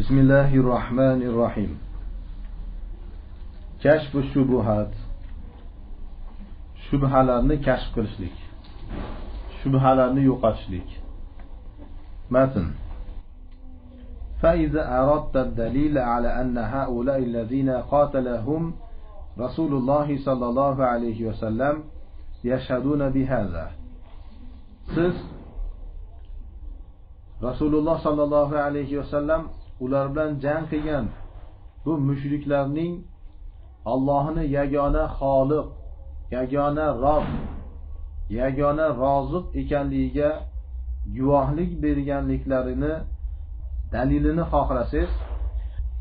بسم الله الرحمن الرحيم كشف الشبهات shubhalarni kashf qilishlik shubhalarni yo'qotishlik matn فإذا أردت الدليل على أن هؤلاء الذين قاتلهم رسول الله صلى الله عليه وسلم يشهدون بهذا siz rasululloh sollallohu alayhi vasallam ular bilan jang qilgan bu mushriklarning Allohni yagona xoliq, yagona Rob, yagona roziq ekanligiga guvohlik berganliklarini dalilini xohlasangiz,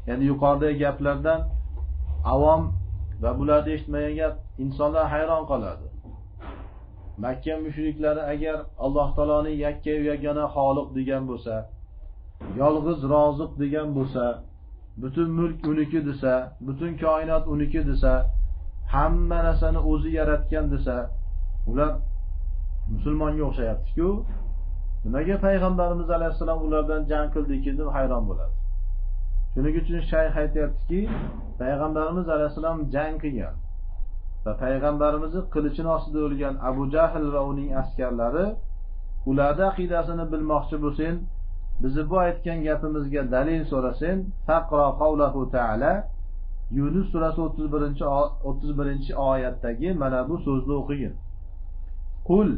ya'ni yuqoridagi gaplardan avom va bularni eshitmagan gap insonlar hayron qoladi. Makka mushriklari agar Alloh taoloning yakka yagona xoliq degan bo'lsa, yolg'iz roziq degan bo'lsa butun mulk uniki desa butun koinot uniki desa hamma narsani o'zi yaratgan desa ular musulmonga o'xshayaptiku. Nimaga payg'ambarimiz alayhissalom ular bilan jang qildiki deb hayron bo'ladi? Shuning uchun shayx aytyaptiki payg'ambarimiz alayhissalom jang qilgan va payg'ambarimizni qilichini ostida o'lgan abu jahl va uning askarlari ularni aqidasini bilmoqchi bo'lsang bizni bu aytgan gapimizga dalil so'rasang faqro qavlahu taala. Yunus surasi o'ttiz birinchi o'ttiz birinchi oyatdagi mana bu so'zni o'qigin. Qul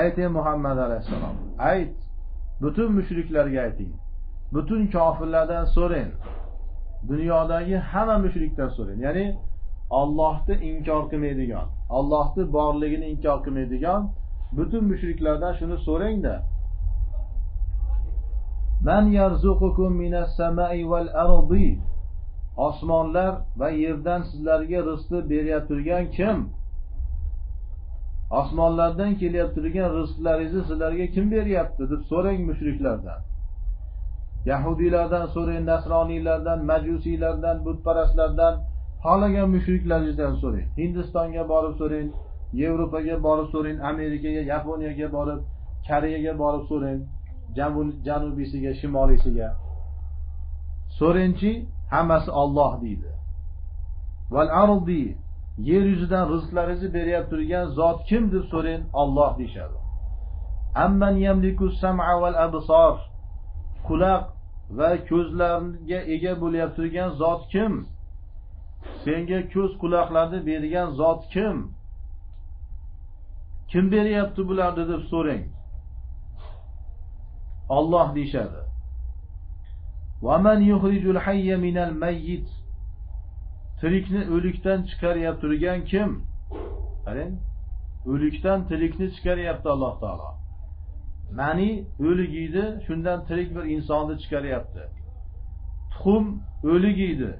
ayting muhammad alayhissalom ayt. Butun mushriklarga ayting. Butun kofirlardan so'rang. Dunyodagi hamma mushrikdan so'rang. Ya'ni ollohni inkor qilmaydigan ollohni borligini inkor qilmaydigan butun mushriklardan shuni so'rangda. Man yarzuqukum minas samai val ardi Osmonlar va yerdan sizlarga rizqni beryapti turgan kim? Osmonlardan kelyapti turgan rizqlaringizni sizlarga kim beryapti deb so'rang mushriklardan. Yahudiylardan so'rang, nasroniylardan, majusiylardan, butparastlardan, xohlagan mushriklaringizdan so'rang. Hindistonga borib so'rang, Yevropaga borib so'rang, Amerikaga, Yaponiyaga borib, Koreyaga borib so'rang. Janubiysiga shimoliysiga so'ringchi hammasi Alloh deydi. Val ardi yer yuzidan rizqlaringizni beryapti turgan zot kim deb so'rang Alloh deyshadi amman yamliku sam'a val absar quloq va ko'zlarga ega bo'lyapti turgan zot kim? Senga ko'z quloqlarni bergan zot kim? Kim beryapti bularni deb so'rang Alloh deyshadi. man yukhrijul hayya minal mayyit tirikni o'likdan chiqaryapti turgan kim? Qarang, o'likdan tirikni chiqaryapti Alloh taolo. Mani o'lik edi, shundan tirik bir insonni chiqaryapti. Tuxum o'lik edi,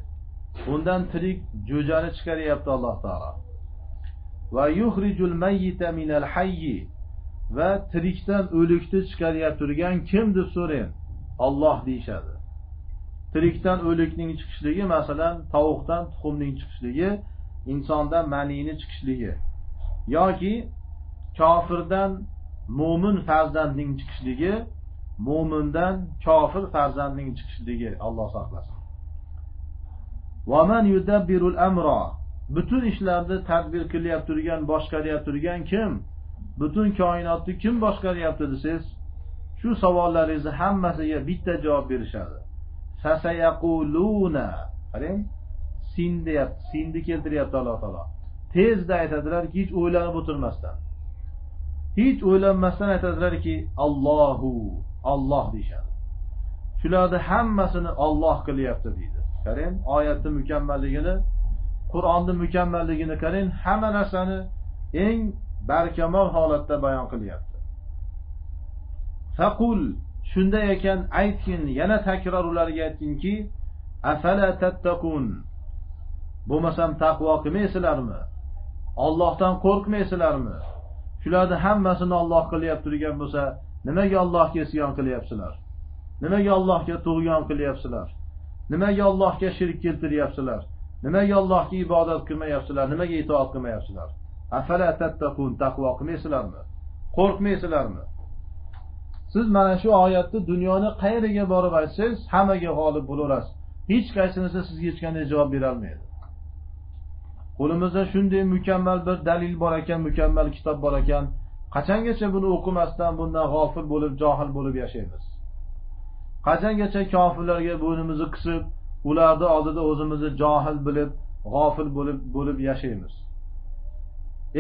undan tirik jo'jani chiqaryapti Alloh taolo. Va yukhrijul mayyita minal hayyi va tirikdan o'likni chiqaryapti turgan kim deb so'rang Alloh deyishadi. Tirikdan o'likning chiqishligi masalan tovuqdan tuxumning chiqishligi insondan manini chiqishligi yoki kofirdan mo'min farzandning chiqishligi mo'mindan kofir farzandning chiqishligi Alloh saqlasin. Man yudabbirul amra butun ishlarni tadbir qilyapti turgan boshqaryapti turgan kim? Butun koinotni kim boshqaryapti desangiz shu savollaringizni hammasiga bitta javob berishadi. Fasayaquluna. Qarang. Sin deyapti. Sinni keltiryapti alloh taolo. Tezda aytadilarki hech o'ylanib o'tirmasdan. Hech o'ylanmasdan aytadilarki allohu olloh deyishadi. Shularni hammasini olloh qilyapti deydi. Qarang oyatni mukammalligini qur'onni mukammalligini qarang hamma narsani eng barkamol holatda bayon qilyapti. Faqul shunday ekan aytgin yana takror ularga aytginki afala tattaqun? Bo'lmasam taqvo qilmaysizlarmi? Ollohdan qo'rqmaysizlarmi? Shularni hammasini olloh qilyapti turgan bo'lsa nimaga allohga isyon qilyapsizlar? Nimaga allohga tug'yon qilyapsizlar? Nimaga allohga shirk keltiryapsizlar? Nimaga allohga ibodat qilmayapsizlar? Nimaga itoat qilmayapsizlar? Afala tattaqun taqvo qilmaysizlarmi? Qo'rqmaysizlarmi? Siz mana shu oyatni dunyoni qayeriga borib aytsangiz hammaga g'olib bo'laverasiz. Hech qaysinisi sizga hech qanday javob berolmaydi. Qo'limizda shunday mukammal bir dalil bor ekan mukammal kitob bor ekan. Qachongacha buni o'qimasdan bundan g'ofil bo'lib johil bo'lib yashaymiz? Qachongacha kofirlarga bo'ynimizni qisib ularni oldida o'zimizni johil bilib g'ofil bo'lib bo'lib yashaymiz?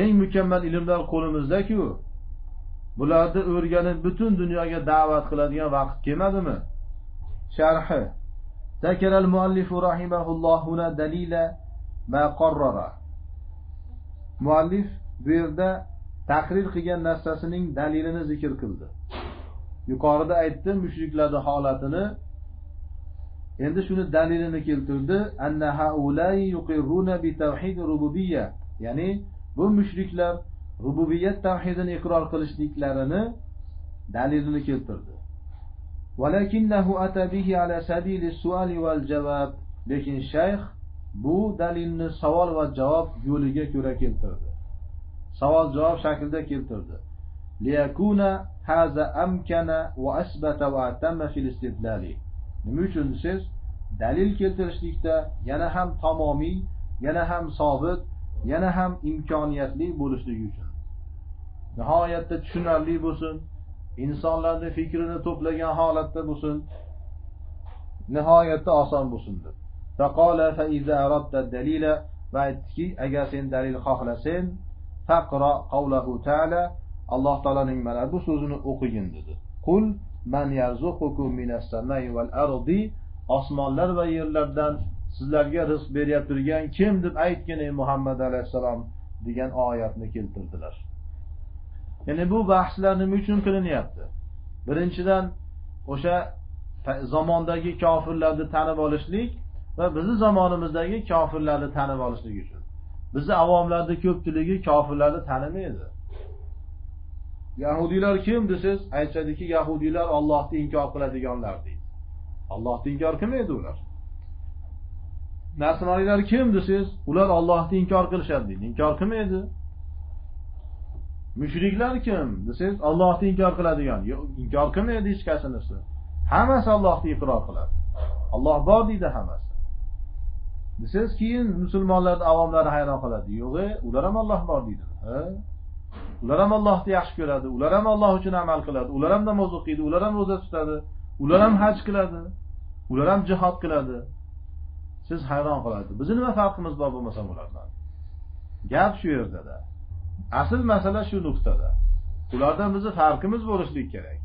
eng mukammal ilmlar qo'limizdaku bularni o'rganib butun dunyoga da'vat qiladigan vaqt kelmadimi sharhi ذكر المؤلف رحمه الله هنا دليل ما قرر muallif bu yerda taqrir qilgan narsasining dalilini zikr qildi yuqorida aytdi mushriklarni holatini endi shuni dalilini keltirdi ya'ni bu mushriklar rububiyat tavhidini iqror qilishliklarini dalilini keltirdi. Lekin shayx bu dalilni savol va javob yo'liga ko'ra keltirdi. Savol javob shaklida keltirdi. Nima uchun siz dalil keltirishlikda yana ham tamomiy yana ham sobit yana ham imkoniyatli bo'lishligi uchun. Nihoyatda tushunarli bo'lsin insonlarni fikrini to'plagan holatda bo'lsin nihoyatda oson bo'lsin deb va aytdiki agar sen dalil xohlasang faqro qavlahu taala alloh taoloning mana bu so'zini o'qigin dedi. Qul man yarzuqukum minas samai val ardi osmonlar va yerlardan sizlarga rizq beryapti turgan kim deb aytgin ey muhammad alayhissalom degan oyatni keltirdilar. Ya'ni bu bahslar nima uchun qilinyapti? Birinchidan o'sha zamondagi kofirlarni tanib olishlik va bizni zamonimizdagi kofirlarni tanib olishlik uchun. Bizni avomlarni ko'pchiligi kofirlarni tanimaydi. Yahudiylar kim desangiz aytishadiki yahudiylar ollohni inkor qiladiganlar deydi. Ollohni inkor qilmaydi ular. Nasroniylar kim desangiz ular ollohni inkor qilishadi deydi. Inkor qilmaydi mushriklar kim? Desangiz ollohni inkor qiladigan. Yo'q inkor qilmaydi hech qaysinisi hammasi Allohni iqror qiladi. Olloh bor deydi hammasi. Desangiz keyin musulmonlarni avomlari hayron qoladi yo'q ular ham olloh bor deydi. Ular ham ollohni yaxshi ko'radi. Ular ham olloh uchun amal qiladi. Ular ham namoz o'qiydi. Ular ham ro'za tutadi. Ular ham haj qiladi. Ular ham jihod qiladi. Siz hayron qolasiz bizni nima farqimiz bor bo'lmasa ulardan? Gap shu yerdada asl masala shu nuqtada. Ulardan bizni farqimiz bo'lishligi kerak.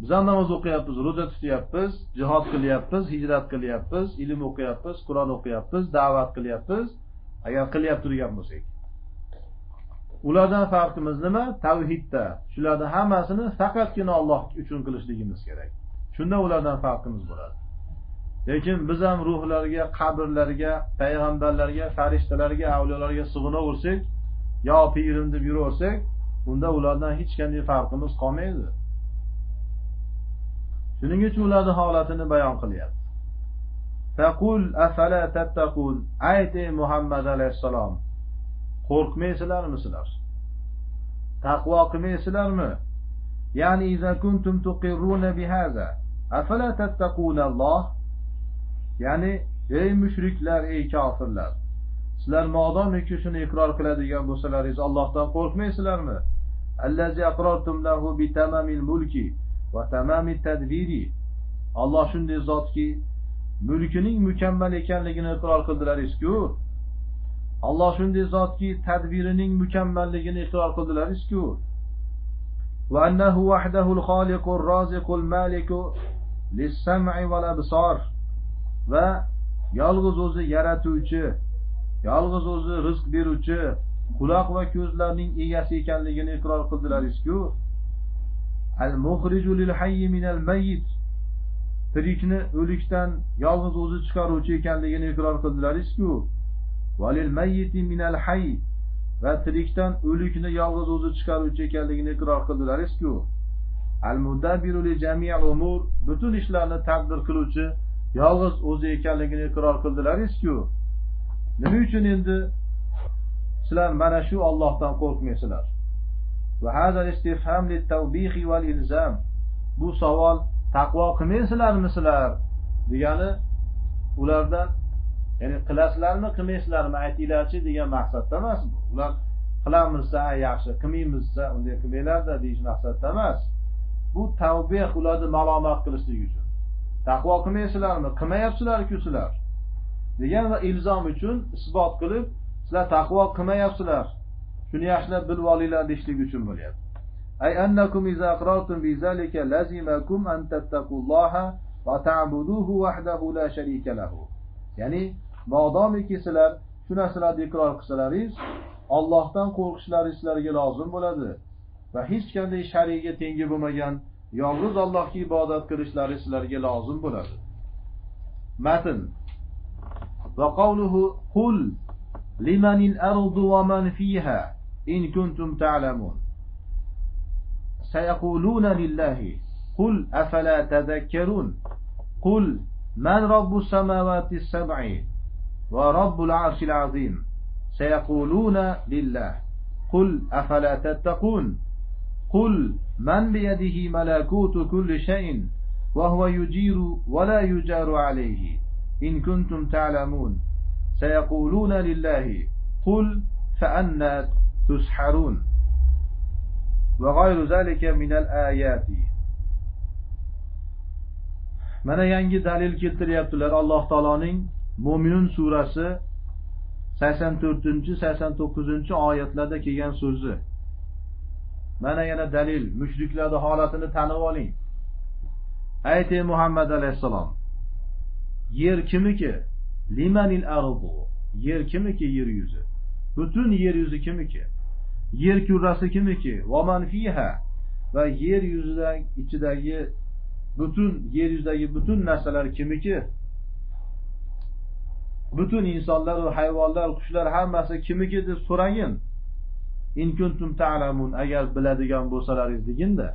Biz ham namoz o'qiyapmiz ro'za tutyapmiz jihod qilyapmiz hijrat qilyapmiz ilm o'qiyapmiz qur'on o'qiyapmiz da'vat qilyapmiz. Agar qilyapti turgan bo'lsak. Ulardan farqimiz nima? Tavhidda. Shularni hammasini faqatgina olloh uchun qilishligimiz kerak. Shunda ulardan farqimiz bo'ladi. Lekin biz ham ruhlarga qabrlarga payg'ambarlarga farishtalarga avliyolarga sig'inaversak yo pirim deb yuraversak unda ulardan hech qanday farqimiz qolmaydi. Shuning uchun ularni holatini bayon qilyapti. Faqul afala tattaqun? Ayt ey muhammad alayhissalom qo'rqmaysizlarmi sizlar? Taqvo qilmaysizlarmi? Ya'ni iza kuntum tuqirruna bihaza afala tattaqunalloh ya'ni ey mushriklar ey kofirlar sizlar modomiki shuni iqror qiladigan bo'lsalaringiz ollohdan qo'rqmaysizlarmi allazi aqrartum lahu bitamamil mulki va tamami tadbiri olloh shunday zotki mulkining mukammal ekanligini iqror qildilaringizku alloh shunday zotki tadbirining mukammalligini iqror qildilaringizku وأنه وحده الخالق الرازق المالك للسمع والأبصار va yolg'iz o'zi yaratuvchi yolg'iz o'zi rizq beruvchi quloq va ko'zlarning egasi ekanligini iqror qildilaringizku al muhriju lil hayyi minal mayyit tirikni o'likdan yolg'iz o'zi chiqaruvchi ekanligini iqror qildilaringizku valil mayyiti minal hayy va tirikdan o'likni yolg'iz o'zi chiqaruvchi ekanligini iqror qildilaringizku al mudabbiru li jami'il umur butun ishlarni taqdir qiluvchi yolg'iz o'zi ekanligini iqror qildilaringizku. Nima uchun endi sizlar mana shu Allohdan qo'rqmaysizlar? Bu savol taqvo qilmaysizlarmi sizlar? Degani ulardan ya'ni qilasizlarmi qilmaysizlarmi aytinglarchi degan maqsadda emas ular qilamiz desa yaxshi qilmaymiz desa unday qilmanglarda deyish maqsadda emas. Bu tavbeh ularni malomat qilishlik uchun. taqvo qilmaysizlarmi? Qilmayapsizlarku sizlar? Degan va ilzom uchun isbot qilib sizlar taqvo qilmayapsizlar. Shuni yaxshilab bilib olinglar deyishlik uchun bo'lyapti. Ay annakum bi zalika lazimakum an tattaqulloha va ta'buduhu wahdahu la sharika ya'ni modomiki sizlar shu narsalarni iqror qilsalaringiz Allohdan qo'rqishlaringiz sizlarga lozim bo'ladi. Va hech qanday shariga tengi bo'lmagan yolg'iz Allohga ibodat qilishlari sizlarga lozim bo'ladi. Matn. Va qavluhu qul limanil ardu va man fiha in kuntum ta'lamun. Sayaquluna lillahi qul afala tadhakkarun? Qul man robbus samawati sab'i va robbul arshil azim? Sayaquluna lillah qul afala tattaqun? قل من بيده ملكوت كل شيء وهو يجير ولا يجار عليه إن كنتم تعلمون سيقولون لله قل فأنا تسحرون وغير ذلك من الآيات mana yangi dalil keltiryaptilar alloh taoloning mo'minun surasi sakson to'rtinchi sakson to'qqizinchi oyatlarda kelgan so'zi Mana yana dalil. Mushriklarni holatini tanib oling. Ayting muhammad alayhissalom. Yer kimiki? Limanil ardu yer kimiki? Yer yuzi. Butun yer yuzi kimiki? Yer kurrasi kimiki? Vaman fiha? Va yer yuzida ichidagi butun yer yuzidagi butun narsalar kimiki? Butun insonlar va hayvonlar qushlar hammasi kimiki deb so'ragin in kuntum ta'lamun agar biladigan bo'lsalaringiz deginda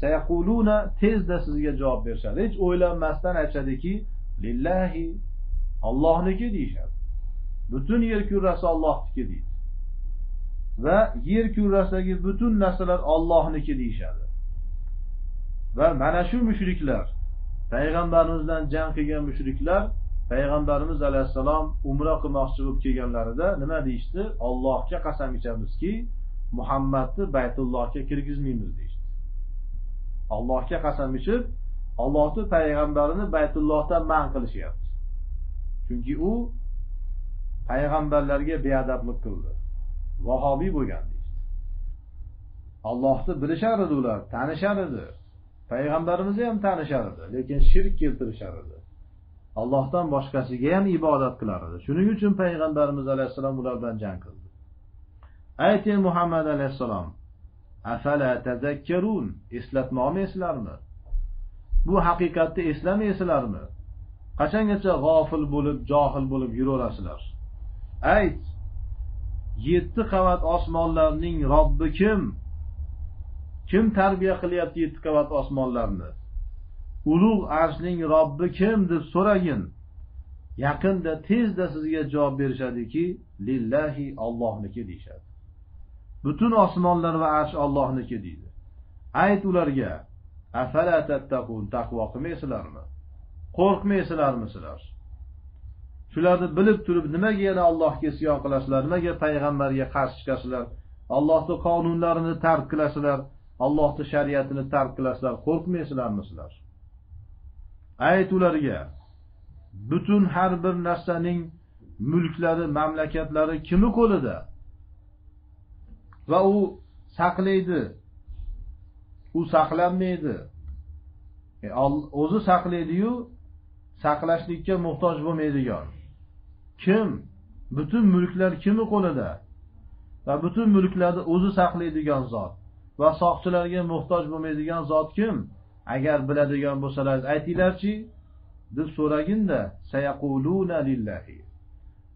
sayaquluna tezda sizga javob berishadi hech o'ylanmasdan aytishadiki lillahi ollohniki deyishadi butun yer kurrasi ollohniki deydi va yer kurrasidagi butun narsalar ollohniki deyishadi va mana shu mushriklar payg'ambarimiz bilan jang qilgan mushriklar payg'ambarimiz alayhissalom umra qilmoqchi bo'lib kelganlarida nima deyishdi? Ollohga qasam ichamizki muhammadni baytullohga kirgizmaymiz deyishdi. Allohga qasam ichib ollohni payg'ambarini baytullohdan man qilishyapti. Chunki u payg'ambarlarga beadablik qildi vahobiy bo'lgan deyishdi. Ollohni bilishar edi ular tanishar edi. Payg'ambarimizni ham tanishar edi lekin shirk keltirishar edi. Allohdan boshqasiga ham ibodat qilar edi shuning uchun payg'ambarimiz alayhissalom ular bilan jang qildi. Ayting muhammad alayhissalom afala tazakkarun eslatmoqmisizlarmi bu haqiqatni eslamaysizlarmi? Qachongacha g'ofil bo'lib johil bo'lib yuraverasizlar? Ayt yetti qavat osmonlarning robbi kim? Kim tarbiya qilyapti yetti qavat osmonlarni? Ulug' arshning robbi kim deb so'ragin. Yaqinda tezda sizga javob berishadiki lillahi ollohniki deyishadi. Butun osmonlar va arsh ollohniki deydi. Ayt ularga afala tattaqun taqvo qilmaysizlarmi? Qo'rqmaysizlarmi sizlar? Shularni bilib turib nimaga yana allohga isyon qilasizlar? Nimaga payg'ambarga qarshi chiqasizlar? Allohni qonunlarini tark qilasizlar. Allohni shariatini tark qilasizlar. Qo'rqmaysizlarmi sizlar? Ayt ularga butun har bir narsaning mulklari mamlakatlari kimni qo'lida? Va u saqlaydi. U saqlanmaydi. E, o'zi saqlaydiyu saqlashlikka muhtoj bo'lmaydigan. Kim? Butun mulklar kimni qo'lida? Va butun mulklarni o'zi saqlaydigan zot va soqchilarga muhtoj bo'lmaydigan zot kim? Agar biladigan bo'lsalaringiz aytinglarchi deb so'raginda sayaquluna lillahi.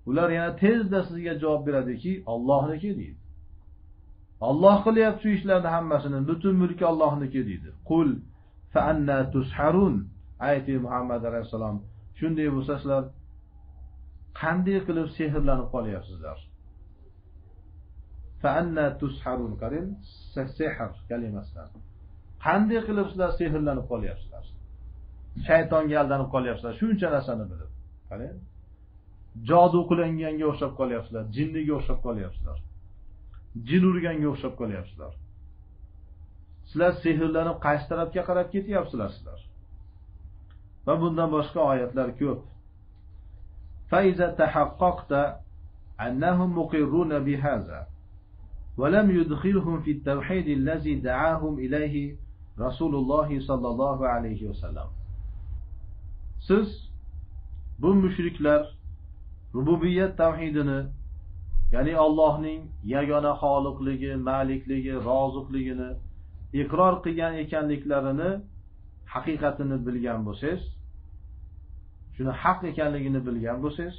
Ular yana tezda sizga javob beradiki ollohniki deydi. Olloh qilyapti shu ishlarni hammasini butun mulki ollohniki deydi. Qul fa anna tusharun. Ayting muhammad alayhissalom shunday bo'lsa sizlar qanday qilib sehrlanib qolyapsizlar? Sehr kalimasidan. qanday qilib sizlar sehrlanib qolyapsizlar shaytonga aldanib qolyapsizlar shuncha narsani bilib qarang jodu qilinganga o'xshab qolyapsizlar jinniga o'xshab qolyapsizlar jin urganga o'xshab qolyapsizlar sizlar sehrlanib qaysi tarafga qarab ketyapsizlar sizlar va bundan boshqa oyatlar ko'p فإذا تحققت أنهم مقرون بهذا ولم يدخلهم في التوحيد الذي دعاهم إليه rasulullohi sollallohu alayhi vasallam siz bu mushriklar rububiyat tavhidini ya'ni allohning yagona xoliqligi malikligi roziqligini iqror qilgan ekanliklarini haqiqatini bilgan bo'lsangiz shuni haq ekanligini bilgan bo'lsangiz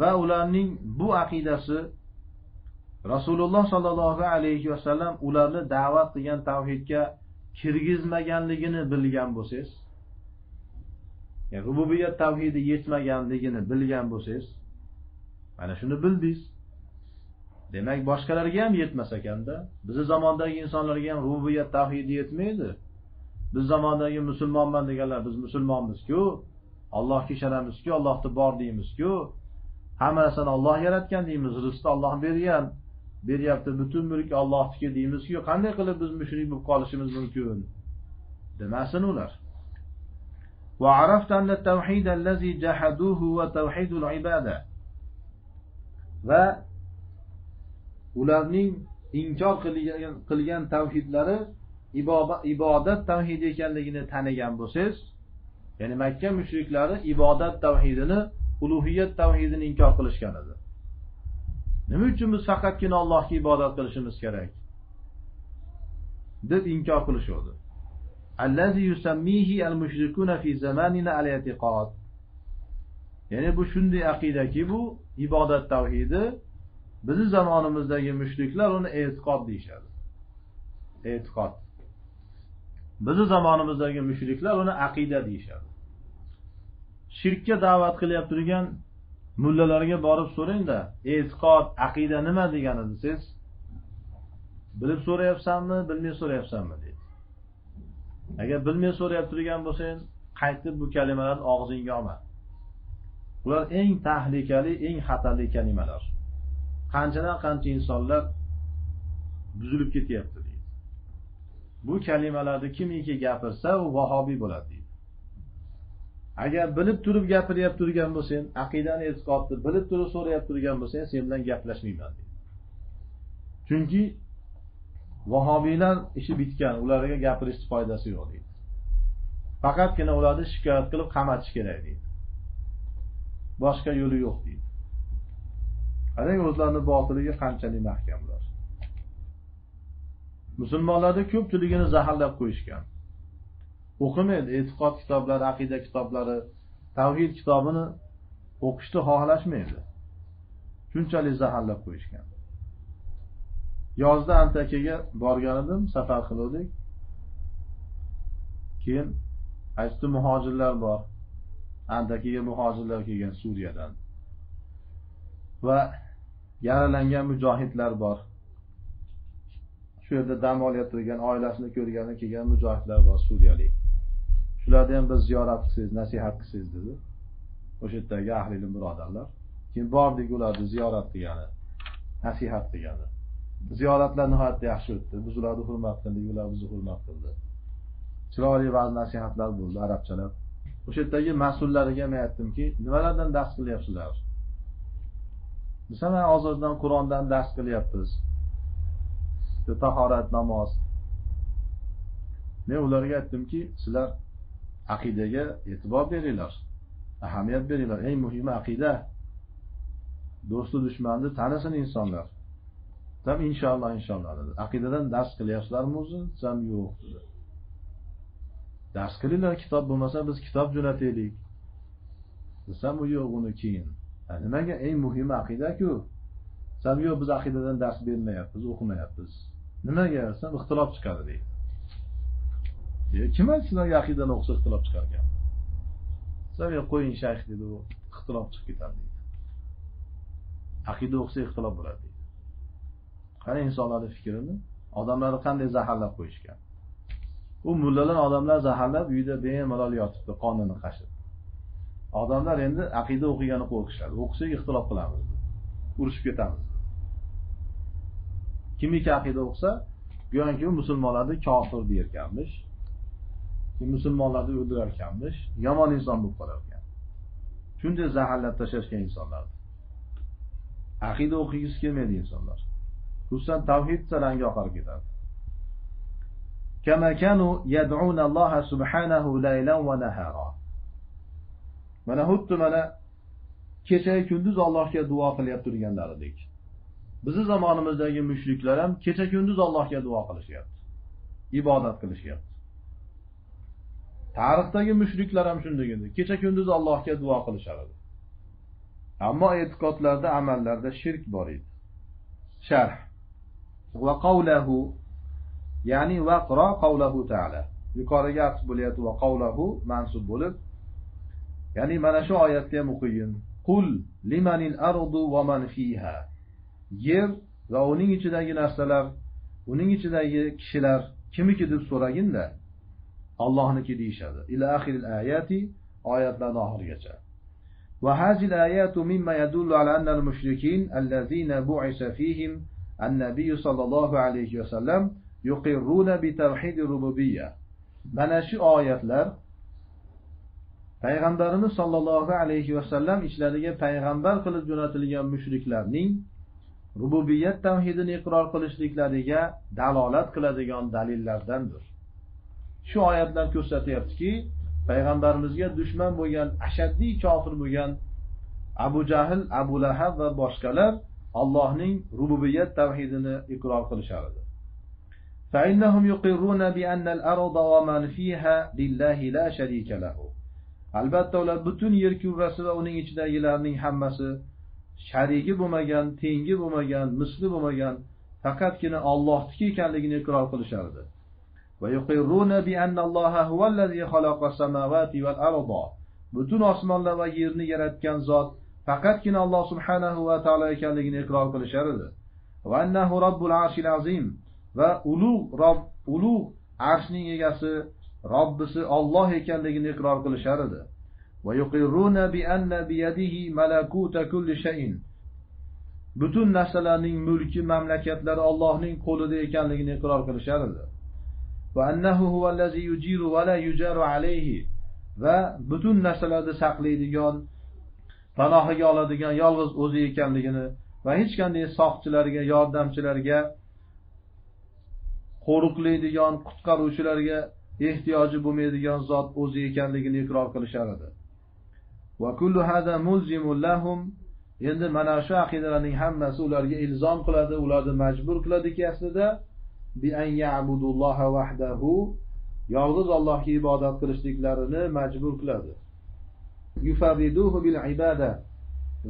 va ularning bu aqidasi rasululloh sollallohu alayhi vasallam ularni da'vat qilgan tavhidga kirgizmaganligini bilgan bo'lsangiz, ya'ni rububiyat tavhidi yetmaganligini bilgan bo'lsangiz, mana shuni bildingiz. Demak, boshqalarga ham yetmas ekanda, bizni zamondagi insonlarga ham rububiyat tavhidi yetmaydi. Biz zamondagi musulmonman deganlar biz musulmonmiz-ku, Allohga ishonamiz-ku, Allohni bor deymiz-ku, hamma narsani Alloh yaratgan deymiz, rizqni Alloh bergan, beryapti, butun mulk Allohniki deymiz-ku, qanday qilib biz mushrik bo'lib qolishimiz mumkin? Demasin ular. وعرفت أن التوحيد الذي جحدوه هو توحيد العبادة va ularning inkor qilgan tavhidlari ibodat tavhidi ekanligini tanigan bo'lsangiz ya'ni makka mushriklari ibodat tavhidini ulug'iyat tavhidini inkor qilishgan edi Nima uchun biz faqatgina allohga ibodat qilishimiz kerak deb inkor qilishuvdi allazi yusammihi al-mushrikuna fi. Ya'ni bu shunday aqidaki bu ibodat tavhidi bizni zamonimizdagi mushriklar uni e'tiqod deyishadi. E'tiqod. Bizni zamonimizdagi mushriklar uni aqida deyishadi. Shirkka da'vat qilyapti turgan mullalarga borib so'rangda, e'tiqod, aqida nima degani desangiz bilib so'rayapsanmi, bilmay so'rayapsanmi deydi. agar bilmay so'rab turgan bo'lsang qaytib bu kalimalarni og'zingga olma. Bular eng tahlikali eng xatarli kalimalar. Qanchadan qancha insonlar buzilib ketyapti deydi. Bu kalimalarni kimiki gapirsa u vahobiy bo'ladi agar bilib turib gapiryapti turgan bo'lsang aqidani e'tiqodni bilib turib so'rayapti turgan bo'lsang sen bilan gaplashmayman deydi chunki vahobiylar ishi bitgan ularga gapirishni foydasi yo'q deydi faqatgina ularni shikoyat qilib qamatish kerak deydi boshqa yo'li yo'q deydi qarang o'zlarini botiliga qanchalik mahkamlar. Musulmonlarni ko'pchiligini zaharlab qo'yishgan. O'qimaydi e'tiqod kitoblari aqida kitoblari tavhid kitobini o'qishni xohlashmaydi. Shunchalik zaharlab qo'yishgan. Yozda antakaga borgan edim safar qiluvdik. Keyin aytdi muhojirlar bor. Antakaga muhojirlar kelgan suriyadan. Va yaralangan mujohidlar bor. Shu yerda dam olayotgan oilasini ko'rgani kelgan mujohidlar bor suriyalik. Shularni ham bir ziyorat qilsangiz nasihat qilsangiz dedi. O'sha yerdagi ahli ilm birodarlar. Keyin bordik ularni ziyorat qilgani nasihat qilgani ziyoratlar nihoyatda yaxshi o'tdi. Biz ularni hurmat qildik ular bizni hurmat qildi. Chiroyli ba'zi nasihatlar bo'ldi arabchalab. O'sha yerdagi mas'ullariga men aytdimki nimalardan dars qilyapsizlar? Masalan ham hozirdan qur'ondan dars qilyapmiz tahorat namoz. Men ularga aytdimki sizlar aqidaga e'tibor beringlar ahamiyat beringlar eng muhimi aqida do'sti dushmanni tanisin insonlar Tam inshaalloh inshaalloh dedi. Aqidadan dars qilyapsizlarmi o'zi? Desam yo'q dedi. Dars qilinglar, kitob bo'lmasa biz kitob jo'nataylik. Desam u yo'q uni keyin. Nimaga eng muhimi aqida-ku. Desam yo'q biz aqidadan dars bermayapmiz, o'qimayapmiz. Nimaga desam ixtilof chiqadi deydi. Kim aytdi sizlarga aqidani ixtilof chiqargan? Desam yo'q qo'ying shayx dedi u ixtilof chiqib ketadi deydi. Aqida o'qisa ixtilof bo'ladi. deydi. Qani insonlarni fikrini? Odamlarni qanday zaharlab qo'yishgan? U mullalar odamlar zaharlab uyda bemalol yotibdi qonini qashib. Odamlar endi aqida o'qigani qo'rqishadi. O'qisak ixtilof qilamiz. Urushib ketamiz. Kimiki aqida o'qisa go'yoki u musulmonlarni kofir deyarkanmish. musulmonlarni o'ldirar ekanmish yomon inson bo'lib qolar ekan shunday zaharlab tashlashgan insonlarni aqida o'qigisi kelmaydi insonlar xususan tavhid rangi oqarib ketadi كما كانوا يدعون الله سبحانه ليلا ونهارا mana xuddi mana kechayu kunduz Allohga duo qilyapti turganlaridek bizni zamonimizdagi mushriklar ham kecha kunduz Allohga duo qilishyapti ibodat qilishyapti Tarixdagi mushriklar ham shunday edi kecha kunduz Allohga duo qilishar edi ammo e'tiqodlarda amallarda shirk bor edi. Sharh. Va qavlahu ya'ni vaqro qavlahu ta'ala. Yuqoriga atf bo'lyapti va qavlahu mansub bo'lib ya'ni mana shu oyatga ham o'qiyin qul limanil ardu va man fiha. Yer va uning ichidagi narsalar uning ichidagi kishilar kimniki deb so'raginda Allohniki deyishadi ila oxiril ayati oyatlarning oxirigacha وهذه الآيات مما يدل على أن المشركين الذين بعث فيهم النبي صلى الله عليه وسلم يقرون بتوحيد الربوبية mana shu oyatlar payg'ambarimiz sollallohu alayhi vasallam ichlariga payg'ambar qilib jo'natilgan mushriklarning rububiyat tavhidini iqror qilishliklariga dalolat qiladigan dalillardandir shu oyatlar ko'rsatyaptiki payg'ambarimizga dushman bo'lgan ashaddiy kofir bo'lgan abu jahl abu lahab va boshqalar allohning rububiyat tavhidini iqror qilishar edi فإنهم يقرون بأن الأرض ومن فيها لله لا شريك له albatta ular butun yer kurrasi va uning ichidagilarning hammasi sharigi bo'lmagan tengi bo'lmagan misli bo'lmagan faqatgina ollohniki ekanligini iqror qilishardi ويقرون بأن الله هو الذي خلق السماوات والأرض butun osmonlar va yerni yaratgan zot faqatgina Alloh subhanahu va taolo ekanligini iqror qilishar edi. Va annahu robbul arshil azim va ulug' robb ulug' arshning egasi robbisi Alloh ekanligini iqror qilishar edi. Va yuqirruna bi anna bi yadihi malakuta kulli shay'in butun narsalarning mulki mamlakatlari Allohning qo'lida ekanligini iqror qilishar edi. وأنه هو الذي يجير ولا يجار عليه va butun narsalarni saqlaydigan panohiga oladigan yolg'iz o'zi ekanligini va hech qanday soqchilarga yordamchilarga qo'riqlaydigan qutqaruvchilarga ehtiyoji bo'lmaydigan zot o'zi ekanligini iqror qilishar edi endi mana shu aqidalarning hammasi ularga ilzom qiladi ularni majbur qiladiki aslida yolg'iz Allohga ibodat qilishliklarini majbur qiladi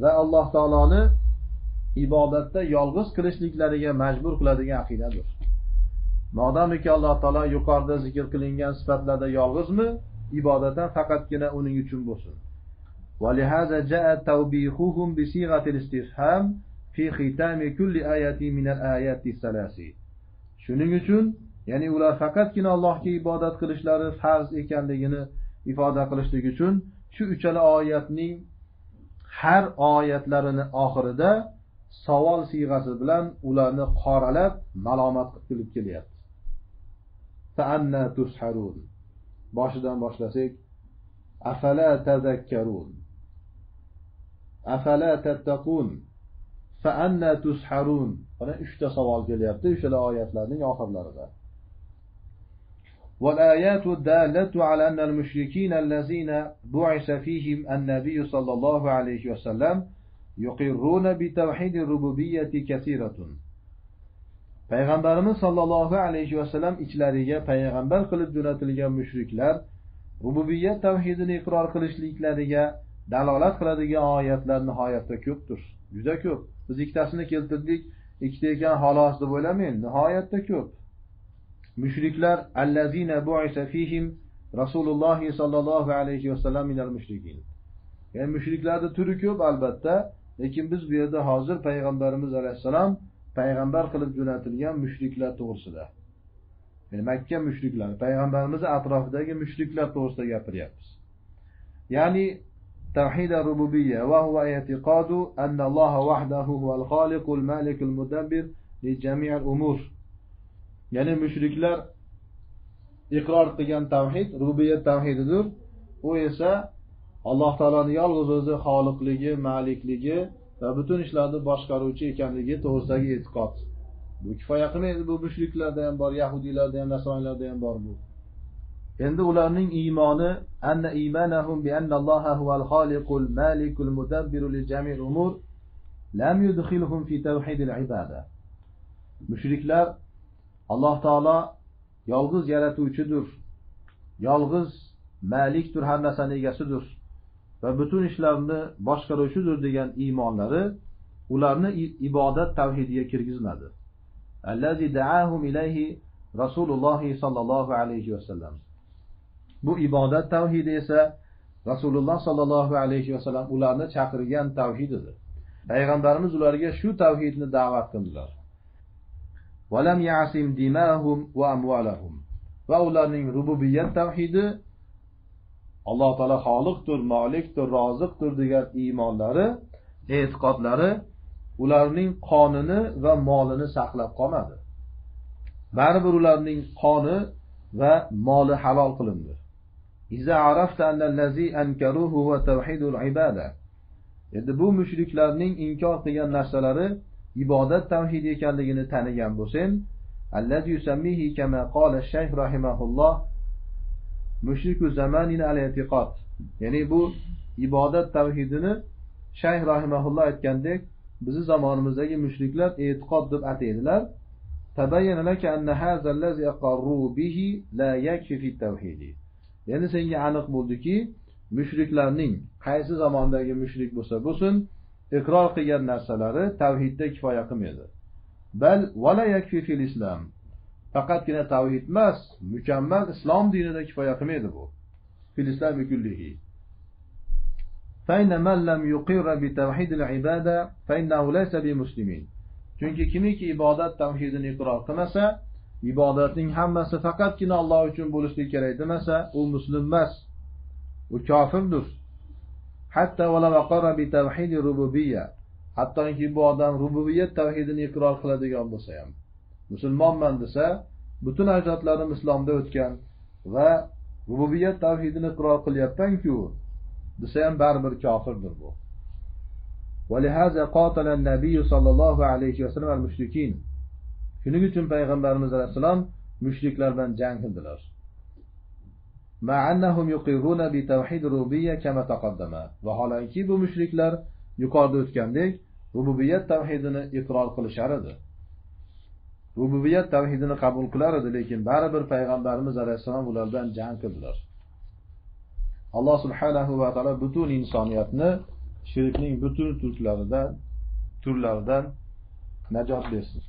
va alloh taoloni ibodatda yolg'iz qilishliklariga majbur qiladigan aqidadir modomiki alloh taolo yuqorida zikr qilingan sifatlarda yolg'izmi ibodat ham faqatgina uning uchun bo'lsin ولهذا جاء توبيخهم بصيغة الاستفهام في ختام كل آية من الآيات الثلاث shuning uchun ya'ni ular faqatgina allohga ibodat qilishlari farz ekanligini ifoda qilishlik uchun shu uchala oyatning har oyatlarini oxirida savol siyg'asi bilan ularni qoralab malomat qilib kelyapti. Boshidan boshlasak afala tazakkarun afala tattaqun. Fa anna tusharun. mana uchta savol kelyapti o'shala oyatlarning oxirlarida والآيات الدالة على أن المشركين الذين بعث فيهم النبي صلى الله عليه وسلم يقرون بتوحيد الربوبية كثيرة payg'ambarimiz sollallohu alayhi vasallam ichlariga payg'ambar qilib jo'natilgan mushriklar rububiyat tavhidini iqror qilishliklariga dalolat qiladigan oyatlar nihoyatda ko'pdir juda ko'p biz ikkitasini keltirdik Ikkita ekan xolos deb o'ylamang nihoyatda ko'p. Mushriklar allazina bu'isa fihim rasululloh sollallohu alayhi vasallam minal mushrikin. Ya'ni mushriklarni turi ko'p albatta. Lekin biz bu yerda hozir payg'ambarimiz alayhissalom payg'ambar qilib jo'natilgan mushriklar to'g'risida. Ya'ni makka mushriklari payg'ambarimiz atrofidagi mushriklar to'g'risida gapiryapmiz. Ya'ni توحيد الربوبية وهو اعتقاد أن الله وحده هو الخالق المالك المدبر لجميع الأمور ya'ni mushriklar iqror qilgan tavhid rububiyat tavhididir u esa alloh taoloni yolg'iz o'zi xoliqligi malikligi va butun ishlarni boshqaruvchi ekanligi to'g'risidagi e'tiqod bu kifoya qilmaydi bu mushriklarda ham bor yahudiylarda ham nasroniylarda ham bor bu Endi ularning iymoni anna imanahum bi anna alloha huval xoliqul malikul mudabbiru li jami'il umur lam yudkhilhum fi tawhidil ibada. Mushriklar alloh taolo yolg'iz yaratuvchidir yolg'iz malikdir har narsani egasidir va butun ishlarni boshqaruvchidir degan iymonlari ularni ibodat tavhidiga kirgizmadi. Allazi da'ahum ilayhi rasululloh sollallohu alayhi vasallam. Bu ibodat tavhidi esa rasululloh sollallohu alayhi vasallam ularni chaqirgan tavhididir. Payg'ambarimiz ularga shu tavhidni da'vat qildilar. Valam yasim dimahum va amvalahum va ularning rububiyat tavhidi alloh taolo xoliqdir molikdir roziqdir degan iymonlari e'tiqodlari ularning qonini va molini saqlab qolmadi. Baribir ularning qoni va moli halol qilindi. Endi bu mushriklarning inkor qilgan narsalari ibodat tavhidi ekanligini tanigan bo'lsang allazi yusammihi kama qala shayx rahimahulloh mushriku zamanina al i'tiqod ya'ni bu ibodat tavhidini shayx rahimahulloh aytgandek bizni zamonimizdagi mushriklar e'tiqod deb ataydilar. Tabayyana laka anna hadha allazi aqarru bihi la yakfi fi tawhid endi senga aniq bo'ldiki mushriklarning qaysi zamondagi mushrik bo'lsa bo'lsin iqror qilgan narsalari tavhidda kifoya qilmaydi bal vala yakfi fil islam faqatgina tavhid emas mukammal islom dinida kifoya qilmaydi bu fil islami kullihi فإن من لم يقر بتوحيد العبادة فإنه ليس بمسلمين chunki kimiki ibodat tavhidini iqror qilmasa ibodatning hammasi faqatgina Alloh uchun bo'lishligi kerak demasa u muslim emas u kofirdir hatta vala vaqara bi tavhid rububiyya hattoki bu odam rububiyat tavhidini iqror qiladigan bo'lsa ham musulmonman desa butun ajdodlarim islomda o'tgan va rububiyat tavhidini iqror qilyapmanku desa ham baribir kofirdir bu ولهذا قاتل النبي صلى الله عليه وسلم المشركين shuning uchun payg'ambarimiz alayhissalom mushriklar bilan jang qildilar. Vaholanki bu mushriklar yuqorida o'tgandek rububiyat tavhidini iqror qilishar edi. Rububiyat tavhidini qabul qilar edi lekin baribir payg'ambarimiz alayhissalom ular bilan jang qildilar. Alloh subhanahu va taolo butun insoniyatni shirkning butun turlaridan turlaridan najot bersin.